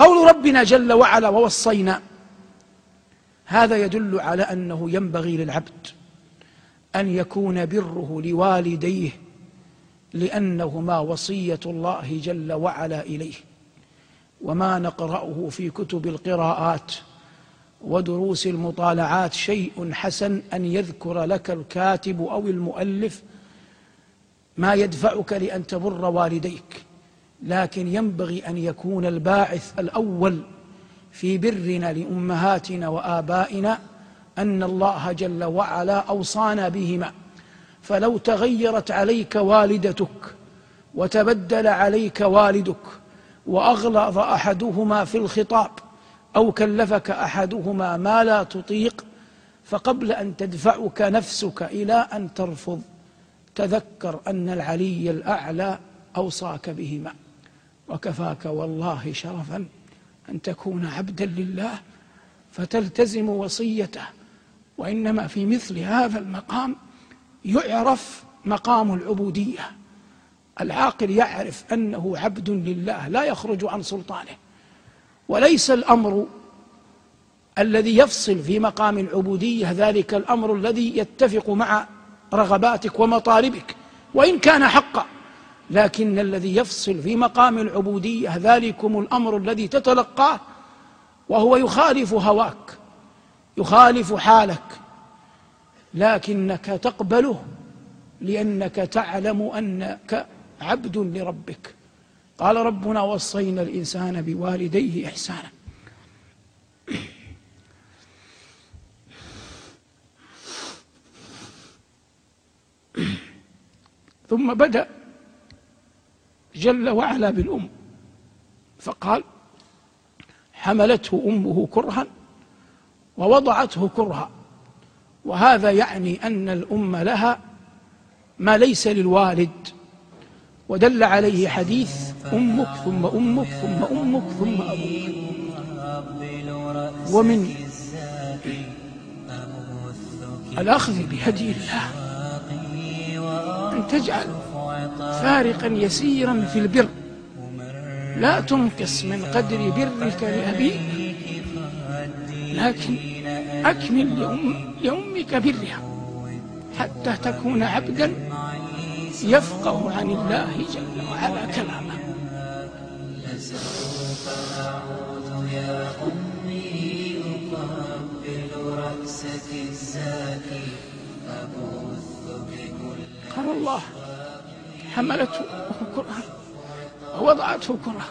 قول ربنا جل وعلا ووصينا. هذا يدل على أنه ينبغي للعبد أن يكون بره لوالديه لأنهما وصية الله جل وعلا إليه. وما نقرأه في كتب القراءات ودروس المطالعات شيء حسن أن يذكر لك الكاتب أو المؤلف ما يدفعك لأن تبر والديك. لكن ينبغي أن يكون الباعث الأول في برنا لأمهاتنا وآبائنا أن الله جل وعلا أوصانا بهما. فلو تغيرت عليك والدتك وتبدل عليك والدك وأغلظ أحدهما في الخطاب أو كلفك أحدهما ما لا تطيق فقبل أن تدفعك نفسك إلى أن ترفض تذكر أن العلي الأعلى أوصاك بهما. وكفاك والله شرفا أن تكون عبدا لله فتلتزم وصيته وإنما في مثل هذا المقام يعرف مقام العبودية. العاقل يعرف أنه عبد لله لا يخرج عن سلطانه. وليس الأمر الذي يفصل في مقام العبودية ذلك الأمر الذي يتفق مع رغباتك ومطالبك وإن كان حقا. لكن الذي يفصل في مقام العبودية ذلكم الأمر الذي تتلقاه وهو يخالف هواك يخالف حالك لكنك تقبله لأنك تعلم أنك عبد لربك. قال ربنا وصينا الإنسان بوالديه إحسانا. ثم بدأ جل وعلا بالأم. فقال حملته أمه كرها ووضعته كرها. وهذا يعني أن الأم لها ما ليس للوالد. ودل عليه حديث أمك ثم أمك ثم أمك ثم أبوك. ومن الأخذ بهدي الله أن تجعل فارقا يسيرا في البر. لا تنقص من قدر برك لأبيك لكن أكمل لأم لأمك برها حتى تكون عبدا يفقه عن الله جل وعلا كلامه. يا أمي أقبل بكل قال الله حملته كرها ووضعته كرها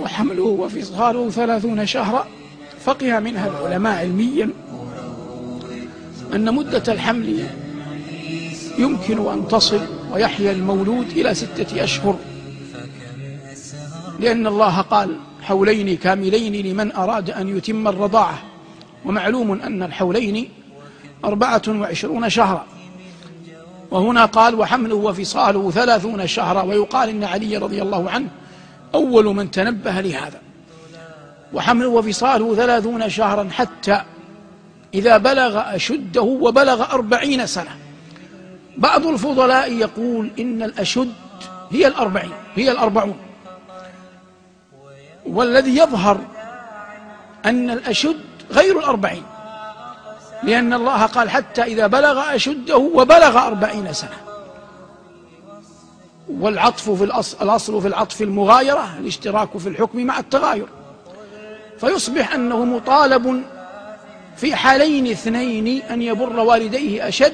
وحمله وفصاله ثلاثون شهرا فقه منها العلماء علميا أن مدة الحمل يمكن أن تصل ويحيا المولود إلى ستة أشهر. لأن الله قال حولين كاملين لمن أراد أن يتم الرضاعة. ومعلوم أن الحولين أربعة وعشرون شهرا. وهنا قال وحمله وفصاله ثلاثون شهرا. ويقال إن علي رضي الله عنه أول من تنبه لهذا. وحمله وفصاله ثلاثون شهرا حتى إذا بلغ أشده وبلغ أربعين سنة. بعض الفضلاء يقول إن الأشد هي الأربعين هي الأربعون. والذي يظهر أن الأشد غير الأربعين. لأن الله قال حتى إذا بلغ أشده وبلغ أربعين سنة. والعطف في الأصل, الأصل في العطف المغايرة الاشتراك في الحكم مع التغاير. فيصبح أنه مطالب في حالين اثنين أن يبر والديه أشد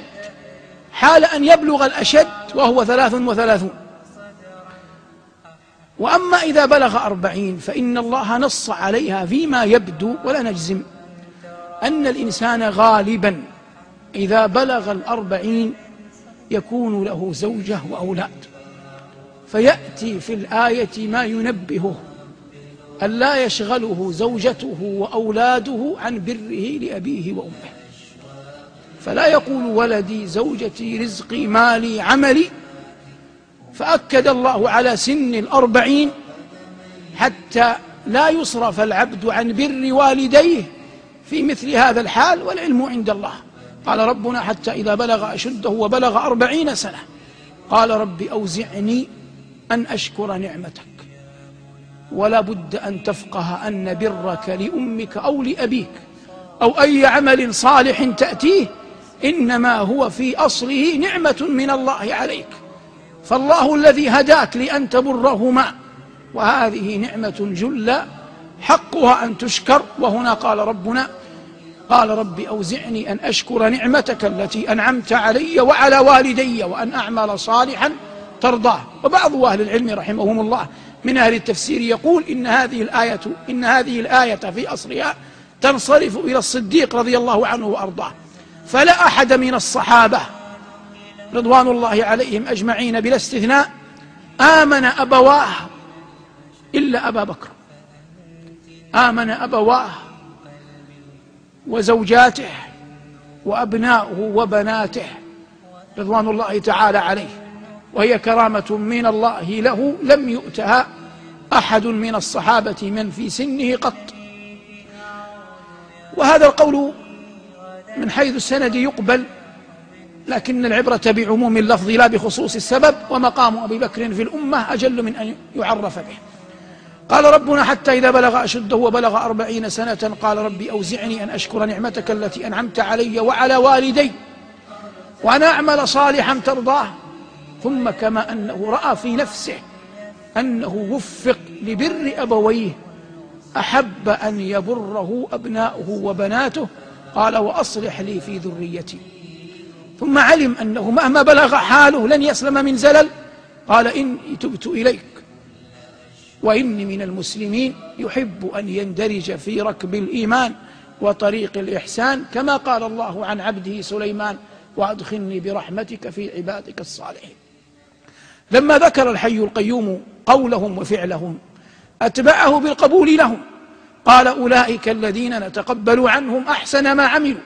حال أن يبلغ الأشد وهو ثلاث وثلاثون. وأما إذا بلغ أربعين فإن الله نص عليها فيما يبدو ولا نجزم. أن الإنسان غالبا إذا بلغ الأربعين يكون له زوجة وأولاد. فيأتي في الآية ما ينبهه أن لا يشغله زوجته وأولاده عن بره لأبيه وأمه. فلا يقول ولدي زوجتي رزقي مالي عملي. فأكد الله على سن الأربعين حتى لا يصرف العبد عن بر والديه. في مثل هذا الحال والعلم عند الله. قال ربنا حتى إذا بلغ أشده وبلغ أربعين سنة قال رب أوزعني أن أشكر نعمتك. ولا بد أن تفقه أن برك لأمك أو لأبيك أو أي عمل صالح تأتيه إنما هو في أصله نعمة من الله عليك. فالله الذي هداك لأن تبرهما وهذه نعمة جلة حقها أن تشكر. وهنا قال ربنا قال رب أوزعني أن أشكر نعمتك التي أنعمت علي وعلى والدي وأن أعمل صالحا ترضاه. وبعض أهل العلم رحمهم الله من أهل التفسير يقول إن هذه الآية إن هذه الآية في أصلها تنصرف إلى الصديق رضي الله عنه وأرضاه. فلا أحد من الصحابة رضوان الله عليهم أجمعين بلا استثناء آمن أبواه إلا أبا بكر. آمن أبواه وزوجاته وأبناؤه وبناته رضوان الله تعالى عليه. وهي كرامة من الله له لم يؤتها أحد من الصحابة من في سنه قط. وهذا القول من حيث السند يقبل لكن العبرة بعموم اللفظ لا بخصوص السبب ومقام أبي بكر في الأمة أجل من أن يعرف به. قال ربنا حتى إذا بلغ أشده وبلغ أربعين سنة قال ربي أوزعني أن أشكر نعمتك التي أنعمت علي وعلى والدي. وأن أعمل صالحا ترضاه. ثم كما أنه رأى في نفسه أنه وفق لبر أبويه. أحب أن يبره أبناؤه وبناته. قال وأصلح لي في ذريتي. ثم علم أنه مهما بلغ حاله لن يسلم من زلل. قال إني تبت إليك. وإني من المسلمين يحب أن يندرج في ركب الإيمان وطريق الإحسان كما قال الله عن عبده سليمان وأدخلني برحمتك في عبادك الصالحين. لما ذكر الحي القيوم قولهم وفعلهم أتبعه بالقبول لهم. قال أولئك الذين نتقبل عنهم أحسن ما عملوا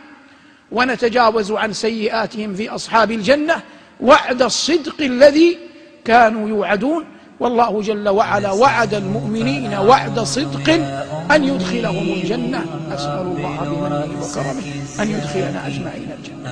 ونتجاوز عن سيئاتهم في أصحاب الجنة وعد الصدق الذي كانوا يوعدون. والله جل وعلا وعد المؤمنين وعد صدق أن يدخلهم الجنة. أسأل الله بمنه وكرمه أن يدخلنا أجمعين الجنة.